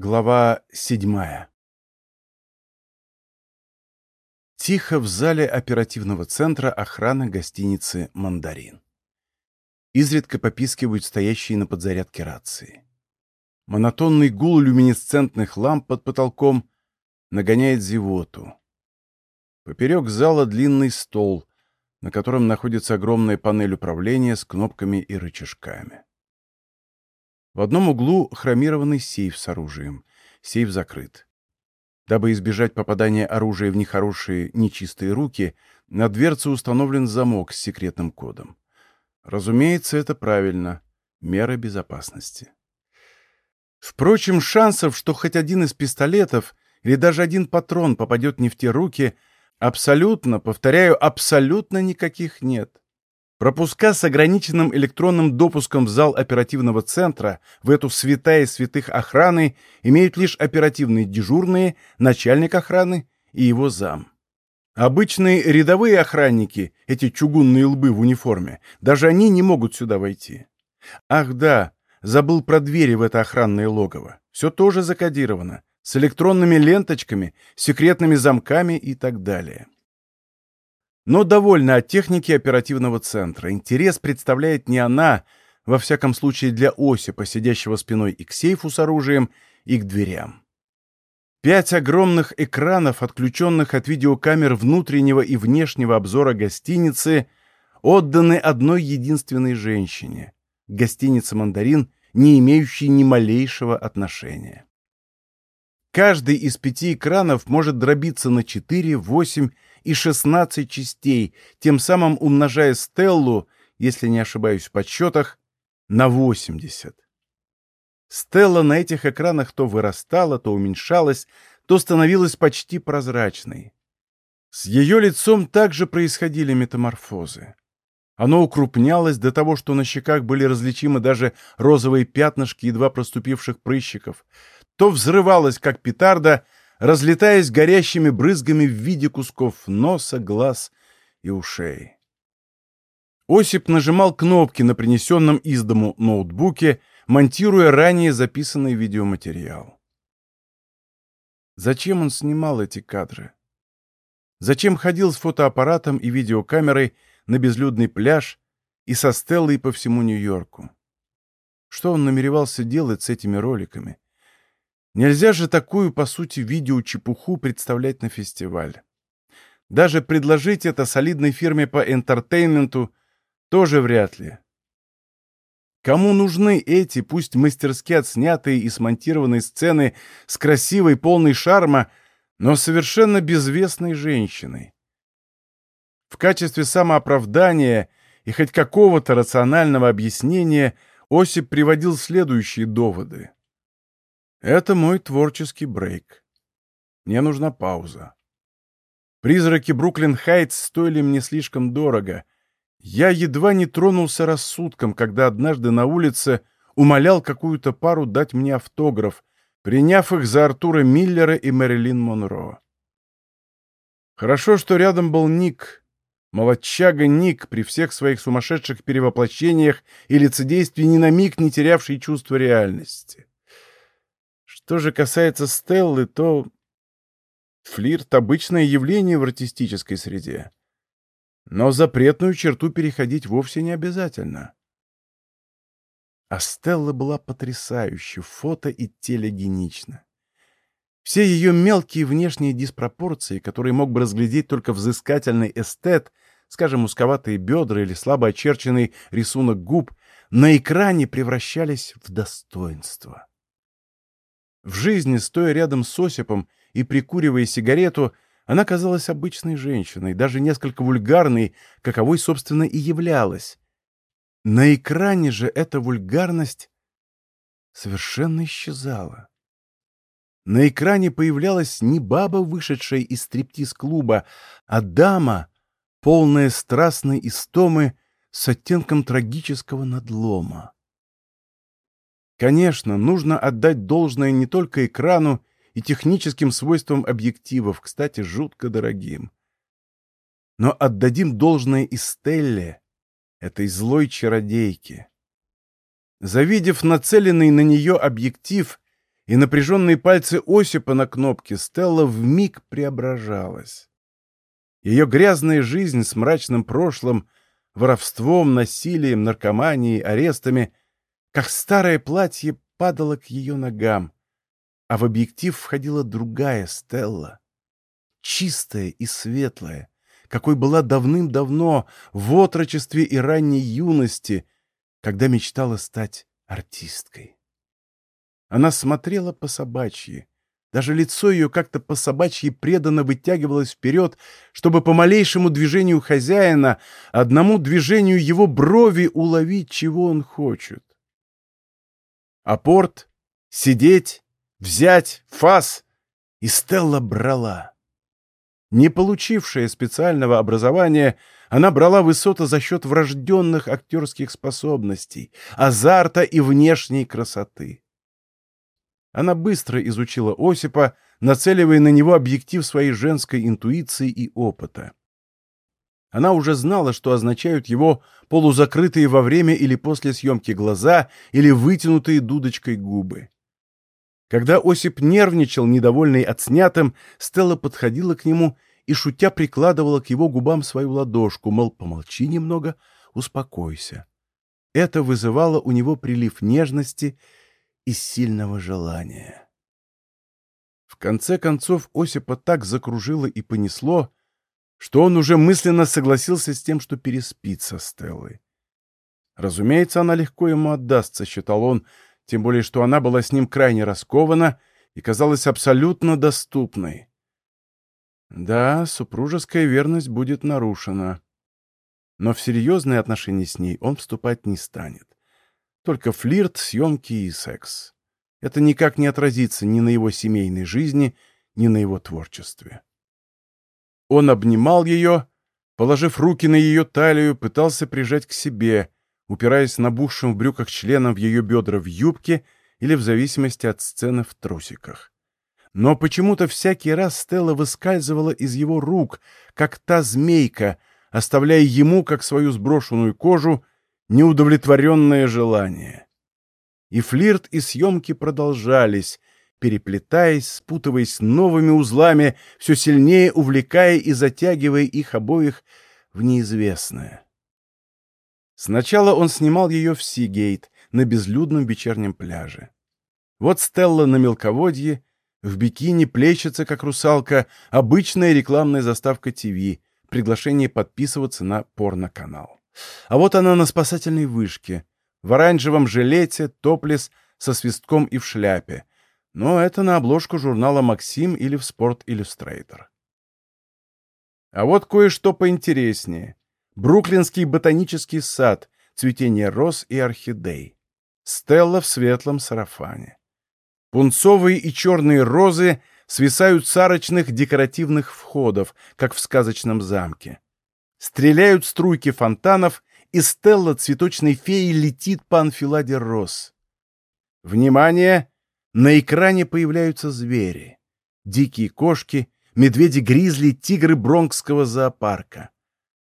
Глава седьмая Тихо в зале оперативного центра охраны гостиницы «Мандарин». Изредка попискивают стоящие на подзарядке рации. Монотонный гул люминесцентных ламп под потолком нагоняет зевоту. Поперек зала длинный стол, на котором находится огромная панель управления с кнопками и рычажками. В одном углу хромированный сейф с оружием. Сейф закрыт. Дабы избежать попадания оружия в нехорошие, нечистые руки, на дверце установлен замок с секретным кодом. Разумеется, это правильно. Мера безопасности. Впрочем, шансов, что хоть один из пистолетов или даже один патрон попадет не в те руки, абсолютно, повторяю, абсолютно никаких нет. Пропуска с ограниченным электронным допуском в зал оперативного центра, в эту святая святых охраны, имеют лишь оперативные дежурные, начальник охраны и его зам. Обычные рядовые охранники, эти чугунные лбы в униформе, даже они не могут сюда войти. Ах да, забыл про двери в это охранное логово. Все тоже закодировано, с электронными ленточками, секретными замками и так далее. Но довольна от техники оперативного центра. Интерес представляет не она, во всяком случае для Осипа, сидящего спиной и к сейфу с оружием, и к дверям. Пять огромных экранов, отключенных от видеокамер внутреннего и внешнего обзора гостиницы, отданы одной единственной женщине — гостинице «Мандарин», не имеющей ни малейшего отношения. Каждый из пяти экранов может дробиться на 4, 8 и 16 частей, тем самым умножая Стеллу, если не ошибаюсь в подсчетах, на 80. Стелла на этих экранах то вырастала, то уменьшалась, то становилась почти прозрачной. С ее лицом также происходили метаморфозы. Оно укрупнялось до того, что на щеках были различимы даже розовые пятнышки едва проступивших прыщиков, то взрывалось, как петарда, разлетаясь горящими брызгами в виде кусков носа, глаз и ушей. Осип нажимал кнопки на принесенном из дому ноутбуке, монтируя ранее записанный видеоматериал. Зачем он снимал эти кадры? Зачем ходил с фотоаппаратом и видеокамерой на безлюдный пляж и со Стеллой по всему Нью-Йорку? Что он намеревался делать с этими роликами? Нельзя же такую, по сути, видеочепуху представлять на фестиваль. Даже предложить это солидной фирме по энтертейменту тоже вряд ли. Кому нужны эти, пусть мастерски отснятые и смонтированные сцены с красивой, полной шарма, но совершенно безвестной женщиной? В качестве самооправдания и хоть какого-то рационального объяснения Осип приводил следующие доводы. Это мой творческий брейк. Мне нужна пауза. Призраки Бруклин-Хайтс стоили мне слишком дорого. Я едва не тронулся рассудком, когда однажды на улице умолял какую-то пару дать мне автограф, приняв их за Артура Миллера и Мэрилин Монро. Хорошо, что рядом был Ник, молодчага Ник, при всех своих сумасшедших перевоплощениях и лицедействе ни на миг не терявший чувство реальности. Что же касается Стеллы, то флирт — обычное явление в артистической среде. Но запретную черту переходить вовсе не обязательно. А Стелла была потрясающе, фото и телегенична. Все ее мелкие внешние диспропорции, которые мог бы разглядеть только взыскательный эстет, скажем, узковатые бедра или слабо очерченный рисунок губ, на экране превращались в достоинство. В жизни, стоя рядом с Осипом и прикуривая сигарету, она казалась обычной женщиной, даже несколько вульгарной, каковой, собственно, и являлась. На экране же эта вульгарность совершенно исчезала. На экране появлялась не баба, вышедшая из стриптиз-клуба, а дама, полная страстной истомы с оттенком трагического надлома. Конечно, нужно отдать должное не только экрану и техническим свойствам объективов, кстати, жутко дорогим. Но отдадим должное и Стелле, этой злой чародейке. Завидев нацеленный на нее объектив, и напряженные пальцы Осипа на кнопке Стелла вмиг преображалась. Ее грязная жизнь с мрачным прошлым, воровством, насилием, наркоманией, арестами, как старое платье падало к ее ногам, а в объектив входила другая Стелла, чистая и светлая, какой была давным-давно в отрочестве и ранней юности, когда мечтала стать артисткой. Она смотрела по собачьи. Даже лицо ее как-то по собачьи преданно вытягивалось вперед, чтобы по малейшему движению хозяина, одному движению его брови уловить, чего он хочет. Апорт, сидеть, взять, фас, и Стелла брала. Не получившая специального образования, она брала высоты за счет врожденных актерских способностей, азарта и внешней красоты. Она быстро изучила Осипа, нацеливая на него объектив своей женской интуиции и опыта. Она уже знала, что означают его полузакрытые во время или после съемки глаза или вытянутые дудочкой губы. Когда Осип нервничал, недовольный отснятым, Стелла подходила к нему и, шутя, прикладывала к его губам свою ладошку, мол, помолчи немного, успокойся. Это вызывало у него прилив нежности и сильного желания. В конце концов Осипа так закружило и понесло, что он уже мысленно согласился с тем, что переспит со Стеллой. Разумеется, она легко ему отдастся, считал он, тем более, что она была с ним крайне раскована и казалась абсолютно доступной. Да, супружеская верность будет нарушена. Но в серьезные отношения с ней он вступать не станет. Только флирт, съемки и секс. Это никак не отразится ни на его семейной жизни, ни на его творчестве. Он обнимал ее, положив руки на ее талию, пытался прижать к себе, упираясь набухшим в брюках членом в ее бедра в юбке или в зависимости от сцены в трусиках. Но почему-то всякий раз Стелла выскальзывала из его рук, как та змейка, оставляя ему, как свою сброшенную кожу, неудовлетворенное желание. И флирт и съемки продолжались, переплетаясь, спутываясь новыми узлами, все сильнее увлекая и затягивая их обоих в неизвестное. Сначала он снимал ее в Сигейт, на безлюдном вечернем пляже. Вот Стелла на мелководье, в бикини плещется, как русалка, обычная рекламная заставка ТВ, приглашение подписываться на порноканал. А вот она на спасательной вышке, в оранжевом жилете, топлес, со свистком и в шляпе. Но это на обложку журнала «Максим» или в «Спорт Иллюстрейтор». А вот кое-что поинтереснее. Бруклинский ботанический сад, цветение роз и орхидей. Стелла в светлом сарафане. Пунцовые и черные розы свисают с арочных декоративных входов, как в сказочном замке. Стреляют струйки фонтанов, и Стелла цветочной феи летит по анфиладе роз. Внимание! На экране появляются звери. Дикие кошки, медведи-гризли, тигры Бронкского зоопарка.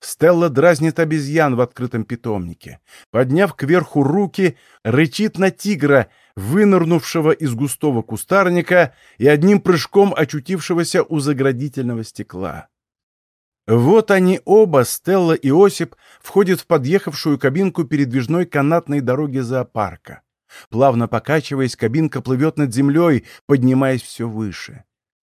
Стелла дразнит обезьян в открытом питомнике. Подняв кверху руки, рычит на тигра, вынырнувшего из густого кустарника и одним прыжком очутившегося у заградительного стекла. Вот они оба, Стелла и Осип, входят в подъехавшую кабинку передвижной канатной дороги зоопарка. Плавно покачиваясь, кабинка плывет над землей, поднимаясь все выше.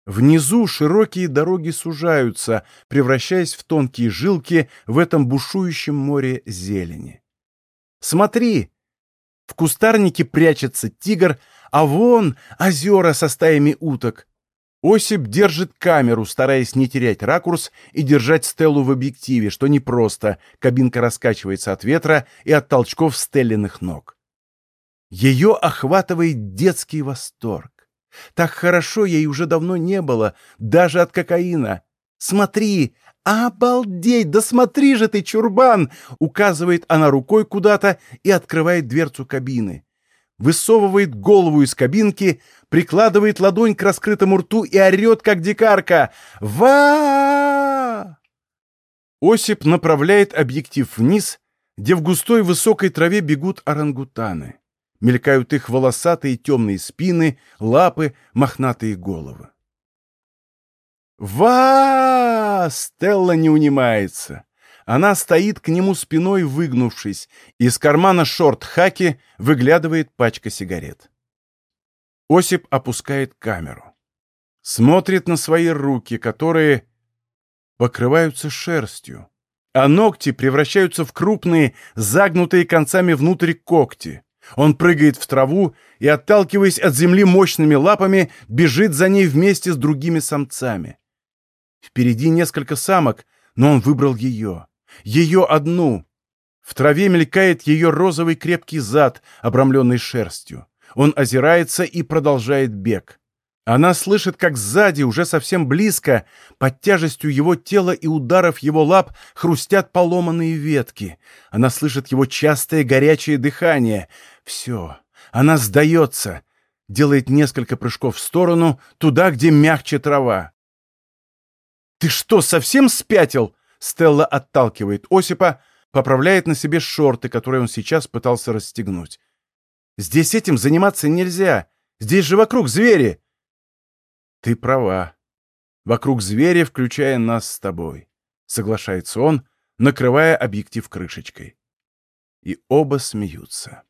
Внизу широкие дороги сужаются, превращаясь в тонкие жилки в этом бушующем море зелени. «Смотри!» В кустарнике прячется тигр, а вон озера со стаями уток. Осип держит камеру, стараясь не терять ракурс и держать Стеллу в объективе, что непросто, кабинка раскачивается от ветра и от толчков Стеллиных ног. Ее охватывает детский восторг. Так хорошо ей уже давно не было, даже от кокаина. «Смотри! Обалдеть! Да смотри же ты, чурбан!» Указывает она рукой куда-то и открывает дверцу кабины высовывает голову из кабинки, прикладывает ладонь к раскрытому рту и орет, как дикарка. ва Осип направляет объектив вниз, где в густой высокой траве бегут орангутаны. Мелькают их волосатые темные спины, лапы, мохнатые головы. ва Стелла не унимается. Она стоит к нему спиной, выгнувшись. Из кармана шорт-хаки выглядывает пачка сигарет. Осип опускает камеру. Смотрит на свои руки, которые покрываются шерстью, а ногти превращаются в крупные, загнутые концами внутрь когти. Он прыгает в траву и, отталкиваясь от земли мощными лапами, бежит за ней вместе с другими самцами. Впереди несколько самок, но он выбрал ее. Ее одну. В траве мелькает ее розовый крепкий зад, обрамленный шерстью. Он озирается и продолжает бег. Она слышит, как сзади, уже совсем близко, под тяжестью его тела и ударов его лап хрустят поломанные ветки. Она слышит его частое горячее дыхание. Все. Она сдается. Делает несколько прыжков в сторону, туда, где мягче трава. «Ты что, совсем спятил?» Стелла отталкивает Осипа, поправляет на себе шорты, которые он сейчас пытался расстегнуть. «Здесь этим заниматься нельзя. Здесь же вокруг звери!» «Ты права. Вокруг звери, включая нас с тобой», — соглашается он, накрывая объектив крышечкой. И оба смеются.